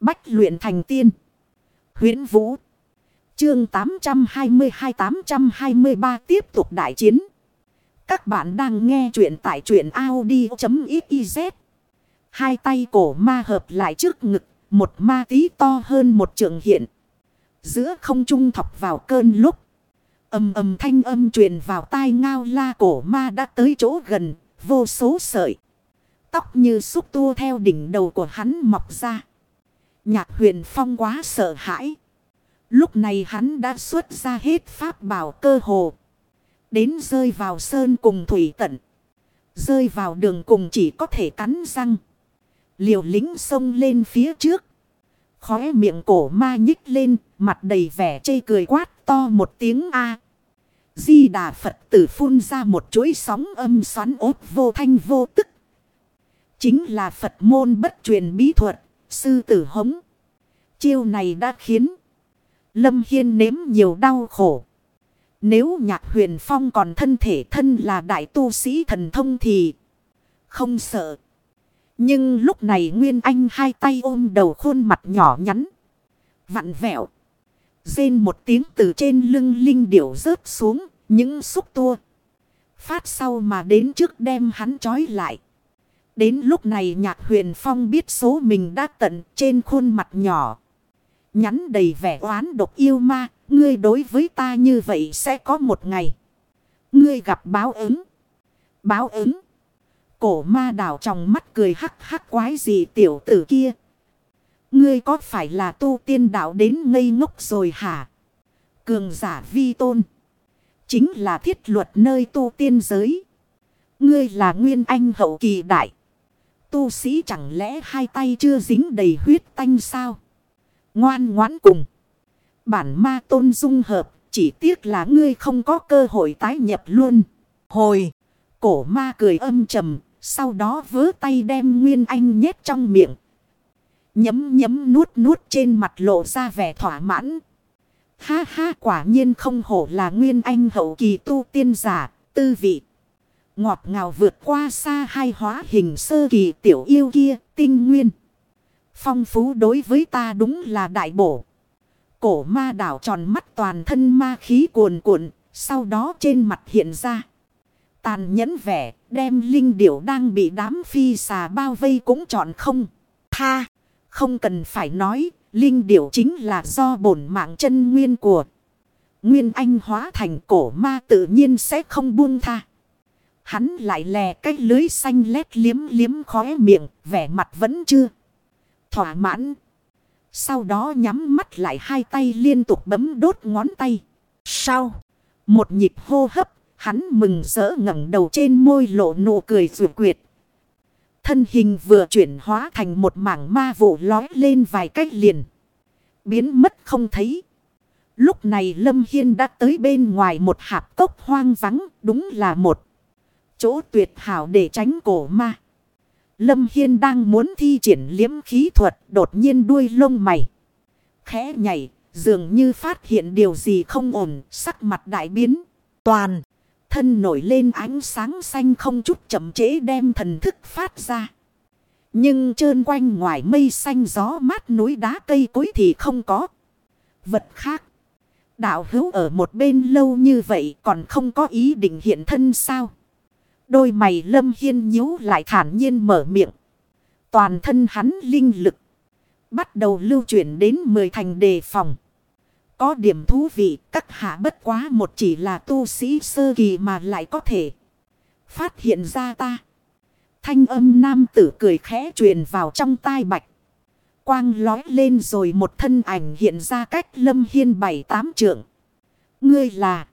Bách luyện thành tiên. huyễn Vũ. Chương 822-823 tiếp tục đại chiến. Các bạn đang nghe truyện tại truyện Audi.xyz. Hai tay cổ ma hợp lại trước ngực. Một ma tí to hơn một trường hiện. Giữa không trung thọc vào cơn lúc. Âm âm thanh âm truyền vào tai ngao la cổ ma đã tới chỗ gần. Vô số sợi. Tóc như xúc tua theo đỉnh đầu của hắn mọc ra. Nhạc huyền phong quá sợ hãi. Lúc này hắn đã xuất ra hết pháp bảo cơ hồ. Đến rơi vào sơn cùng thủy tận. Rơi vào đường cùng chỉ có thể cắn răng. Liều lính xông lên phía trước. Khóe miệng cổ ma nhích lên. Mặt đầy vẻ chê cười quát to một tiếng A. Di đà Phật tử phun ra một chuỗi sóng âm xoắn ốt vô thanh vô tức. Chính là Phật môn bất truyền bí thuật. Sư tử hống. Chiêu này đã khiến. Lâm Hiên nếm nhiều đau khổ. Nếu nhạc huyền phong còn thân thể thân là đại tu sĩ thần thông thì không sợ. Nhưng lúc này Nguyên Anh hai tay ôm đầu khuôn mặt nhỏ nhắn. Vặn vẹo. Rên một tiếng từ trên lưng linh điểu rớt xuống. Những xúc tua. Phát sau mà đến trước đem hắn trói lại. Đến lúc này nhạc huyền phong biết số mình đã tận trên khuôn mặt nhỏ. Nhắn đầy vẻ oán độc yêu ma. Ngươi đối với ta như vậy sẽ có một ngày. Ngươi gặp báo ứng. Báo ứng. Cổ ma đảo trong mắt cười hắc hắc quái gì tiểu tử kia. Ngươi có phải là tu tiên đạo đến ngây ngốc rồi hả? Cường giả vi tôn. Chính là thiết luật nơi tu tiên giới. Ngươi là nguyên anh hậu kỳ đại. Tu sĩ chẳng lẽ hai tay chưa dính đầy huyết tanh sao? Ngoan ngoãn cùng. Bản ma tôn dung hợp. Chỉ tiếc là ngươi không có cơ hội tái nhập luôn. Hồi. Cổ ma cười âm trầm. Sau đó vớ tay đem Nguyên Anh nhét trong miệng. Nhấm nhấm nuốt nuốt trên mặt lộ ra vẻ thỏa mãn. Ha ha quả nhiên không hổ là Nguyên Anh hậu kỳ tu tiên giả, tư vị. Ngọt ngào vượt qua xa hai hóa hình sơ kỳ tiểu yêu kia, tinh nguyên. Phong phú đối với ta đúng là đại bổ. Cổ ma đảo tròn mắt toàn thân ma khí cuồn cuộn, sau đó trên mặt hiện ra. Tàn nhẫn vẻ, đem linh điểu đang bị đám phi xà bao vây cũng chọn không. Tha, không cần phải nói, linh điểu chính là do bổn mạng chân nguyên của. Nguyên anh hóa thành cổ ma tự nhiên sẽ không buông tha. Hắn lại lè cái lưới xanh lét liếm liếm khóe miệng, vẻ mặt vẫn chưa. Thỏa mãn. Sau đó nhắm mắt lại hai tay liên tục bấm đốt ngón tay. Sau. Một nhịp hô hấp. Hắn mừng rỡ ngẩng đầu trên môi lộ nụ cười rủ quyệt. Thân hình vừa chuyển hóa thành một mảng ma vụ lói lên vài cách liền. Biến mất không thấy. Lúc này Lâm Hiên đã tới bên ngoài một hạp cốc hoang vắng. Đúng là một chỗ tuyệt hảo để tránh cổ ma. Lâm Hiên đang muốn thi triển liếm khí thuật đột nhiên đuôi lông mày. Khẽ nhảy, dường như phát hiện điều gì không ổn, sắc mặt đại biến. Toàn, thân nổi lên ánh sáng xanh không chút chậm chế đem thần thức phát ra. Nhưng trơn quanh ngoài mây xanh gió mát núi đá cây cối thì không có. Vật khác. Đạo hữu ở một bên lâu như vậy còn không có ý định hiện thân sao? Đôi mày lâm hiên nhíu lại thản nhiên mở miệng. Toàn thân hắn linh lực. Bắt đầu lưu chuyển đến 10 thành đề phòng. Có điểm thú vị, các hạ bất quá một chỉ là tu sĩ sơ kỳ mà lại có thể phát hiện ra ta. Thanh âm nam tử cười khẽ truyền vào trong tai bạch. Quang lói lên rồi một thân ảnh hiện ra cách lâm hiên bảy tám trượng. Ngươi là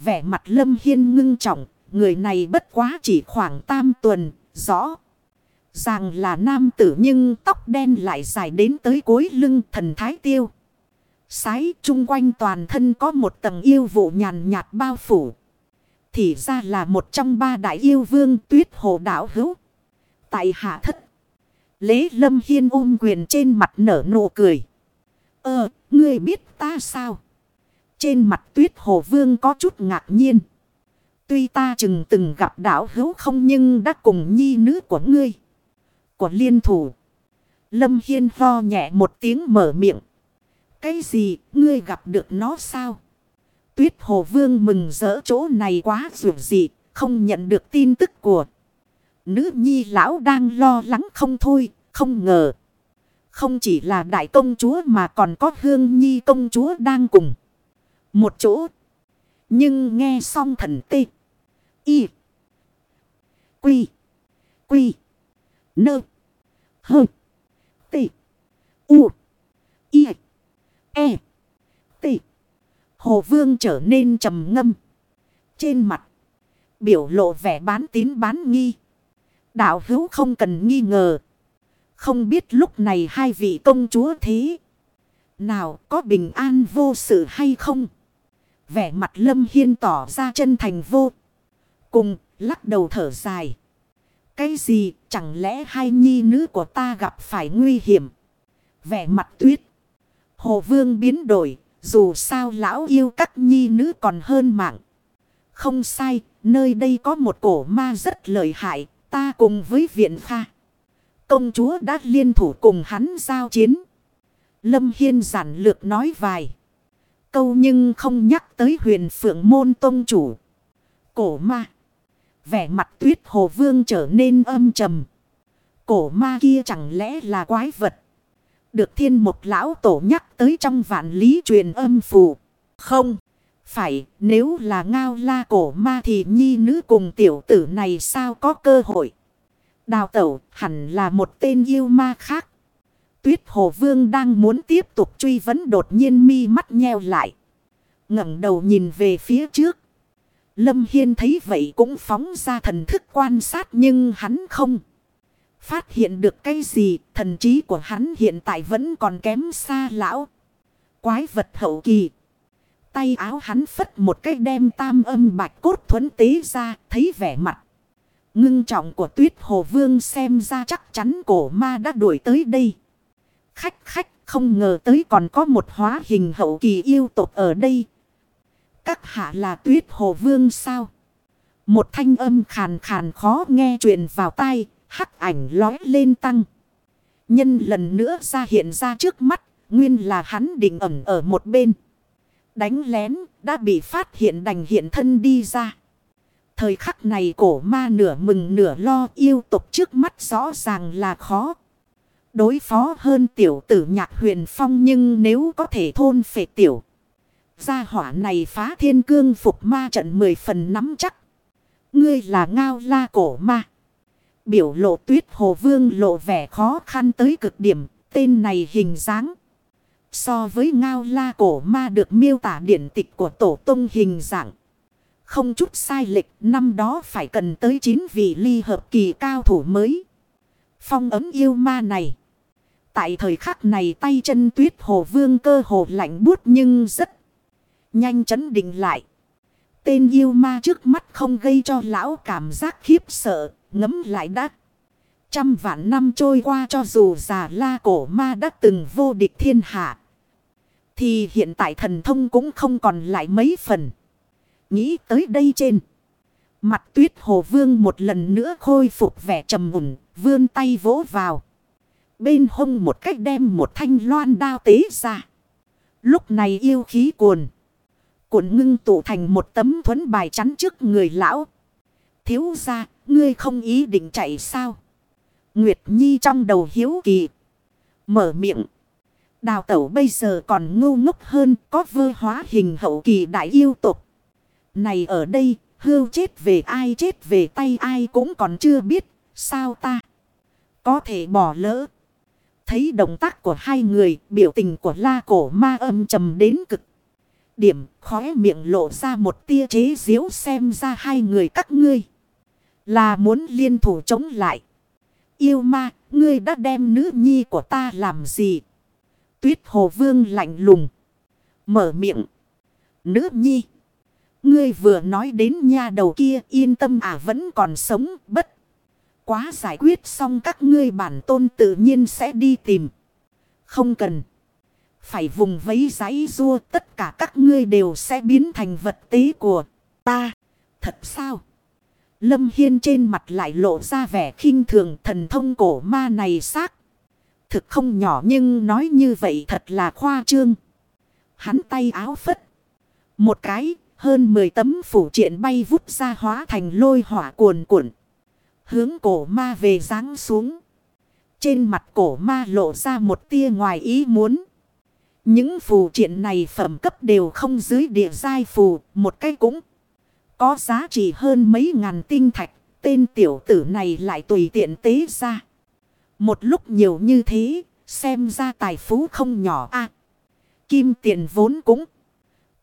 vẻ mặt lâm hiên ngưng trọng Người này bất quá chỉ khoảng tam tuần, rõ. Ràng là nam tử nhưng tóc đen lại dài đến tới cuối lưng thần thái tiêu. Sái chung quanh toàn thân có một tầng yêu vụ nhàn nhạt bao phủ. Thì ra là một trong ba đại yêu vương tuyết hồ đảo hữu. Tại hạ thất. Lễ lâm hiên ôm quyền trên mặt nở nụ cười. Ờ, ngươi biết ta sao? Trên mặt tuyết hồ vương có chút ngạc nhiên. Tuy ta chừng từng gặp đảo hữu không nhưng đã cùng nhi nữ của ngươi. Của liên thủ. Lâm Hiên ho nhẹ một tiếng mở miệng. Cái gì, ngươi gặp được nó sao? Tuyết Hồ Vương mừng rỡ chỗ này quá dù gì, không nhận được tin tức của. Nữ nhi lão đang lo lắng không thôi, không ngờ. Không chỉ là đại công chúa mà còn có hương nhi công chúa đang cùng. Một chỗ. Nhưng nghe xong thần tê. Y. Quy. Quy. Nơ. Hơ. Tị. U. Y. E. T. Hồ Vương trở nên trầm ngâm. Trên mặt. Biểu lộ vẻ bán tín bán nghi. Đạo hữu không cần nghi ngờ. Không biết lúc này hai vị công chúa thế. Nào có bình an vô sự hay không? Vẻ mặt lâm hiên tỏ ra chân thành vô. Cùng lắc đầu thở dài. Cái gì chẳng lẽ hai nhi nữ của ta gặp phải nguy hiểm? Vẻ mặt tuyết. Hồ Vương biến đổi, dù sao lão yêu các nhi nữ còn hơn mạng. Không sai, nơi đây có một cổ ma rất lợi hại, ta cùng với viện pha. Công chúa đã liên thủ cùng hắn giao chiến. Lâm Hiên giản lược nói vài. Câu nhưng không nhắc tới huyền phượng môn tông chủ. Cổ ma. Vẻ mặt tuyết hồ vương trở nên âm trầm. Cổ ma kia chẳng lẽ là quái vật được thiên một lão tổ nhắc tới trong vạn lý truyền âm phù. Không, phải, nếu là ngao la cổ ma thì nhi nữ cùng tiểu tử này sao có cơ hội. Đào tẩu hẳn là một tên yêu ma khác. Tuyết hồ vương đang muốn tiếp tục truy vấn đột nhiên mi mắt nheo lại. ngẩng đầu nhìn về phía trước. Lâm Hiên thấy vậy cũng phóng ra thần thức quan sát nhưng hắn không. Phát hiện được cái gì, thần trí của hắn hiện tại vẫn còn kém xa lão. Quái vật hậu kỳ. Tay áo hắn phất một cái đem tam âm bạch cốt thuấn tế ra, thấy vẻ mặt. Ngưng trọng của tuyết hồ vương xem ra chắc chắn cổ ma đã đuổi tới đây. Khách khách không ngờ tới còn có một hóa hình hậu kỳ yêu tộc ở đây. Các hạ là tuyết hồ vương sao? Một thanh âm khàn khàn khó nghe truyền vào tai, hắc ảnh lói lên tăng. Nhân lần nữa ra hiện ra trước mắt, nguyên là hắn định ẩm ở một bên. Đánh lén, đã bị phát hiện đành hiện thân đi ra. Thời khắc này cổ ma nửa mừng nửa lo yêu tục trước mắt rõ ràng là khó. Đối phó hơn tiểu tử nhạc huyền phong nhưng nếu có thể thôn phệ tiểu. Gia hỏa này phá thiên cương phục ma trận mười phần nắm chắc. Ngươi là ngao la cổ ma. Biểu lộ tuyết hồ vương lộ vẻ khó khăn tới cực điểm. Tên này hình dáng. So với ngao la cổ ma được miêu tả điển tịch của tổ tông hình dạng. Không chút sai lệch, năm đó phải cần tới 9 vị ly hợp kỳ cao thủ mới. Phong ấm yêu ma này. Tại thời khắc này tay chân tuyết hồ vương cơ hồ lạnh buốt nhưng rất nhanh chấn định lại. Tên yêu ma trước mắt không gây cho lão cảm giác khiếp sợ, ngấm lại đắt. Trăm vạn năm trôi qua cho dù già la cổ ma đã từng vô địch thiên hạ. Thì hiện tại thần thông cũng không còn lại mấy phần. Nghĩ tới đây trên. Mặt tuyết hồ vương một lần nữa khôi phục vẻ trầm mùn, vươn tay vỗ vào. Bên hông một cách đem một thanh loan đao tế ra. Lúc này yêu khí cuồn. Cuộn ngưng tụ thành một tấm thuẫn bài chắn trước người lão. Thiếu ra, ngươi không ý định chạy sao? Nguyệt Nhi trong đầu hiếu kỳ. Mở miệng. Đào tẩu bây giờ còn ngu ngốc hơn có vơ hóa hình hậu kỳ đại yêu tục. Này ở đây, hưu chết về ai chết về tay ai cũng còn chưa biết. Sao ta? Có thể bỏ lỡ. Thấy động tác của hai người, biểu tình của la cổ ma âm trầm đến cực. Điểm khóe miệng lộ ra một tia chế diếu xem ra hai người các ngươi. Là muốn liên thủ chống lại. Yêu ma, ngươi đã đem nữ nhi của ta làm gì? Tuyết hồ vương lạnh lùng. Mở miệng. Nữ nhi. Ngươi vừa nói đến nha đầu kia yên tâm à vẫn còn sống bất. Quá giải quyết xong các ngươi bản tôn tự nhiên sẽ đi tìm. Không cần. Phải vùng vấy giấy rua tất cả các ngươi đều sẽ biến thành vật tế của ta. Thật sao? Lâm Hiên trên mặt lại lộ ra vẻ khinh thường thần thông cổ ma này xác. thực không nhỏ nhưng nói như vậy thật là khoa trương. Hắn tay áo phất. Một cái, hơn 10 tấm phủ triện bay vút ra hóa thành lôi hỏa cuồn cuộn. Hướng cổ ma về dáng xuống. Trên mặt cổ ma lộ ra một tia ngoài ý muốn. Những phù triện này phẩm cấp đều không dưới địa giai phù, một cái cũng có giá trị hơn mấy ngàn tinh thạch, tên tiểu tử này lại tùy tiện tế ra. Một lúc nhiều như thế, xem ra tài phú không nhỏ a Kim tiền vốn cũng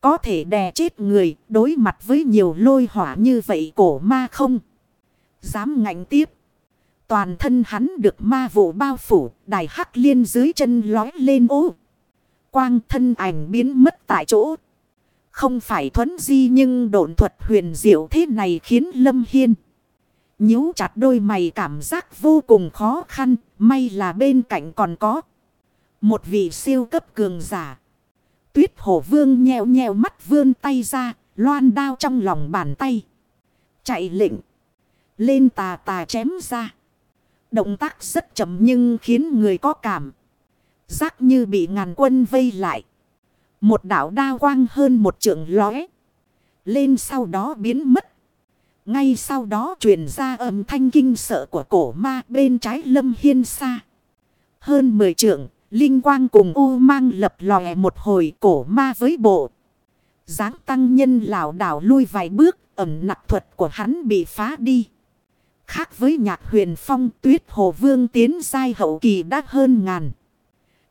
có thể đè chết người, đối mặt với nhiều lôi hỏa như vậy cổ ma không. Dám ngạnh tiếp. Toàn thân hắn được ma vụ bao phủ, đài hắc liên dưới chân lói lên ô. Quang thân ảnh biến mất tại chỗ. Không phải thuấn di nhưng độn thuật huyền diệu thế này khiến Lâm Hiên. nhíu chặt đôi mày cảm giác vô cùng khó khăn. May là bên cạnh còn có. Một vị siêu cấp cường giả. Tuyết hổ vương nheo nheo mắt vươn tay ra. Loan đao trong lòng bàn tay. Chạy lệnh. Lên tà tà chém ra. Động tác rất chậm nhưng khiến người có cảm. Giác như bị ngàn quân vây lại. Một đảo đa quang hơn một trượng lóe. Lên sau đó biến mất. Ngay sau đó truyền ra âm thanh kinh sợ của cổ ma bên trái lâm hiên xa. Hơn mười trượng, linh quang cùng u mang lập lòe một hồi cổ ma với bộ. dáng tăng nhân lảo đảo lui vài bước, ẩm nặc thuật của hắn bị phá đi. Khác với nhạc huyền phong tuyết hồ vương tiến sai hậu kỳ đã hơn ngàn.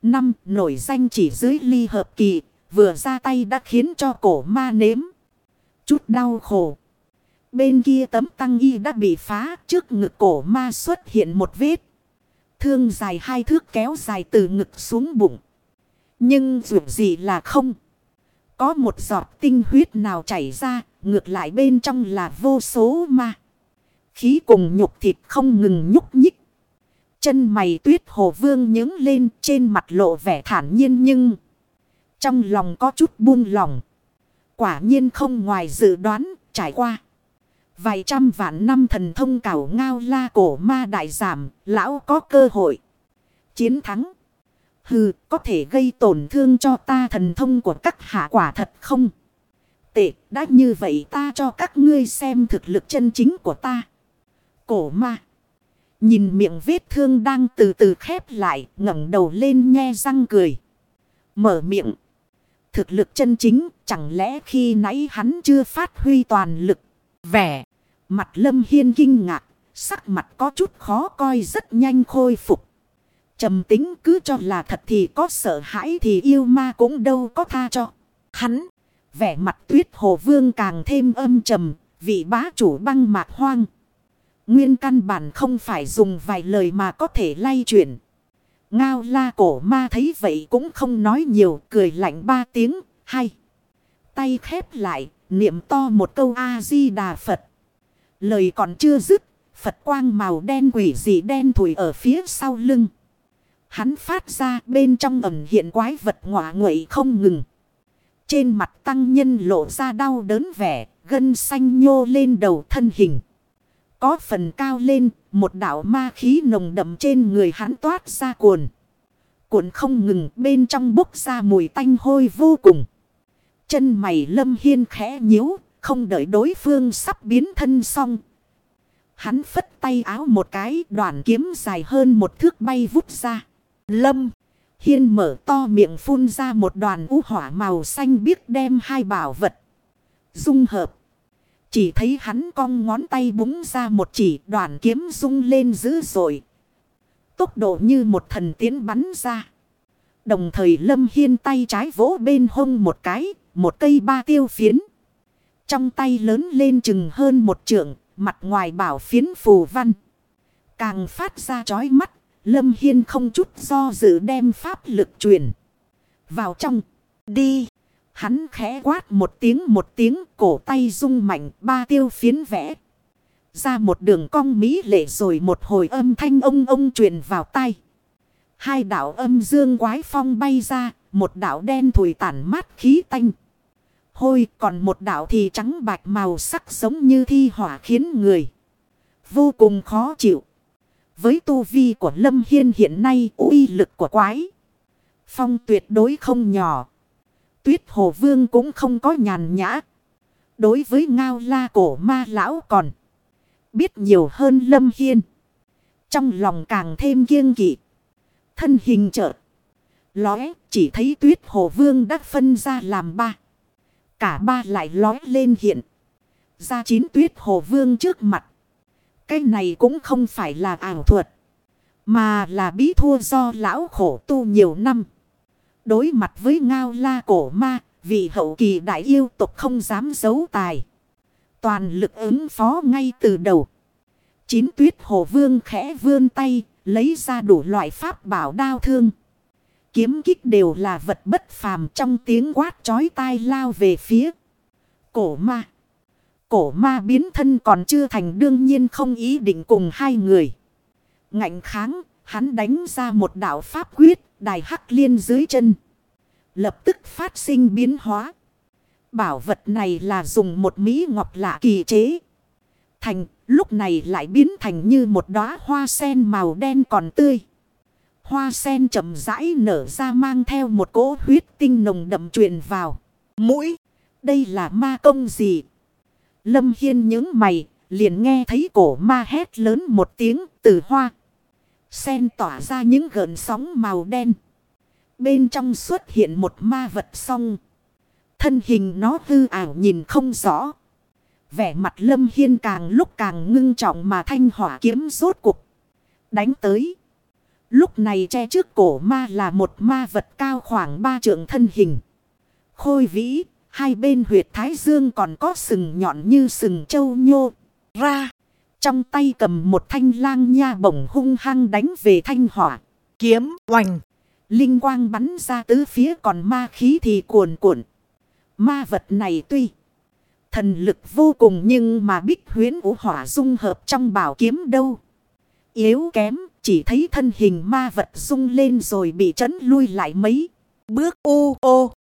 Năm nổi danh chỉ dưới ly hợp kỳ, vừa ra tay đã khiến cho cổ ma nếm. Chút đau khổ. Bên kia tấm tăng y đã bị phá trước ngực cổ ma xuất hiện một vết. Thương dài hai thước kéo dài từ ngực xuống bụng. Nhưng dù gì là không. Có một giọt tinh huyết nào chảy ra, ngược lại bên trong là vô số ma. Khí cùng nhục thịt không ngừng nhúc nhích. Chân mày tuyết hồ vương nhướng lên trên mặt lộ vẻ thản nhiên nhưng... Trong lòng có chút buông lòng. Quả nhiên không ngoài dự đoán, trải qua. Vài trăm vạn năm thần thông cảo ngao la cổ ma đại giảm, lão có cơ hội. Chiến thắng. Hừ, có thể gây tổn thương cho ta thần thông của các hạ quả thật không? Tệ, đã như vậy ta cho các ngươi xem thực lực chân chính của ta. Cổ ma. Nhìn miệng vết thương đang từ từ khép lại, ngẩng đầu lên nhe răng cười. Mở miệng. Thực lực chân chính, chẳng lẽ khi nãy hắn chưa phát huy toàn lực. Vẻ, mặt lâm hiên kinh ngạc, sắc mặt có chút khó coi rất nhanh khôi phục. trầm tính cứ cho là thật thì có sợ hãi thì yêu ma cũng đâu có tha cho. Hắn, vẻ mặt tuyết hồ vương càng thêm âm trầm, vị bá chủ băng mạc hoang. Nguyên căn bản không phải dùng vài lời mà có thể lay chuyển. Ngao la cổ ma thấy vậy cũng không nói nhiều, cười lạnh ba tiếng, hay. Tay khép lại, niệm to một câu A-di-đà Phật. Lời còn chưa dứt, Phật quang màu đen quỷ dị đen thủi ở phía sau lưng. Hắn phát ra bên trong ẩm hiện quái vật ngọa nguậy không ngừng. Trên mặt tăng nhân lộ ra đau đớn vẻ, gân xanh nhô lên đầu thân hình. Có phần cao lên, một đạo ma khí nồng đậm trên người hắn toát ra cuồn. Cuộn không ngừng bên trong bốc ra mùi tanh hôi vô cùng. Chân mày lâm hiên khẽ nhíu, không đợi đối phương sắp biến thân xong. Hắn phất tay áo một cái đoạn kiếm dài hơn một thước bay vút ra. Lâm, hiên mở to miệng phun ra một đoàn u hỏa màu xanh biếc đem hai bảo vật. Dung hợp. Chỉ thấy hắn cong ngón tay búng ra một chỉ đoàn kiếm rung lên dữ dội. Tốc độ như một thần tiến bắn ra. Đồng thời lâm hiên tay trái vỗ bên hông một cái, một cây ba tiêu phiến. Trong tay lớn lên chừng hơn một trượng, mặt ngoài bảo phiến phù văn. Càng phát ra chói mắt, lâm hiên không chút do dự đem pháp lực truyền. Vào trong, đi. Hắn khẽ quát một tiếng một tiếng cổ tay rung mạnh ba tiêu phiến vẽ. Ra một đường cong mỹ lệ rồi một hồi âm thanh ông ông truyền vào tay. Hai đảo âm dương quái phong bay ra, một đảo đen thùi tản mát khí tanh. Hôi còn một đảo thì trắng bạch màu sắc giống như thi hỏa khiến người vô cùng khó chịu. Với tu vi của Lâm Hiên hiện nay uy lực của quái. Phong tuyệt đối không nhỏ. Tuyết Hồ Vương cũng không có nhàn nhã. Đối với ngao la cổ ma lão còn. Biết nhiều hơn Lâm Hiên. Trong lòng càng thêm kiêng kỵ. Thân hình chợt Lóe, chỉ thấy tuyết hồ vương đã phân ra làm ba. Cả ba lại lói lên hiện. Ra chín tuyết hồ vương trước mặt. Cái này cũng không phải là ảo thuật. Mà là bí thua do lão khổ tu nhiều năm. Đối mặt với ngao la cổ ma. Vị hậu kỳ đại yêu tục không dám giấu tài. Toàn lực ứng phó ngay từ đầu. Chín tuyết hồ vương khẽ vươn tay. Lấy ra đủ loại pháp bảo đao thương. Kiếm kích đều là vật bất phàm trong tiếng quát chói tai lao về phía. Cổ ma. Cổ ma biến thân còn chưa thành đương nhiên không ý định cùng hai người. Ngạnh kháng, hắn đánh ra một đạo pháp quyết, đài hắc liên dưới chân. Lập tức phát sinh biến hóa. Bảo vật này là dùng một mỹ ngọc lạ kỳ chế. Thành, lúc này lại biến thành như một đóa hoa sen màu đen còn tươi. Hoa sen chậm rãi nở ra mang theo một cỗ huyết tinh nồng đậm truyền vào. Mũi, đây là ma công gì? Lâm Hiên những mày, liền nghe thấy cổ ma hét lớn một tiếng từ hoa. Sen tỏa ra những gợn sóng màu đen. Bên trong xuất hiện một ma vật song. Thân hình nó hư ảo nhìn không rõ. Vẻ mặt lâm hiên càng lúc càng ngưng trọng mà thanh hỏa kiếm rốt cục. Đánh tới. Lúc này che trước cổ ma là một ma vật cao khoảng ba trượng thân hình. Khôi vĩ, hai bên huyệt thái dương còn có sừng nhọn như sừng châu nhô. Ra, trong tay cầm một thanh lang nha bổng hung hăng đánh về thanh hỏa. Kiếm, oành. Linh quang bắn ra tứ phía còn ma khí thì cuồn cuộn. Ma vật này tuy thần lực vô cùng nhưng mà bích huyến vũ hỏa dung hợp trong bảo kiếm đâu. Yếu kém chỉ thấy thân hình ma vật rung lên rồi bị trấn lui lại mấy bước ô ô.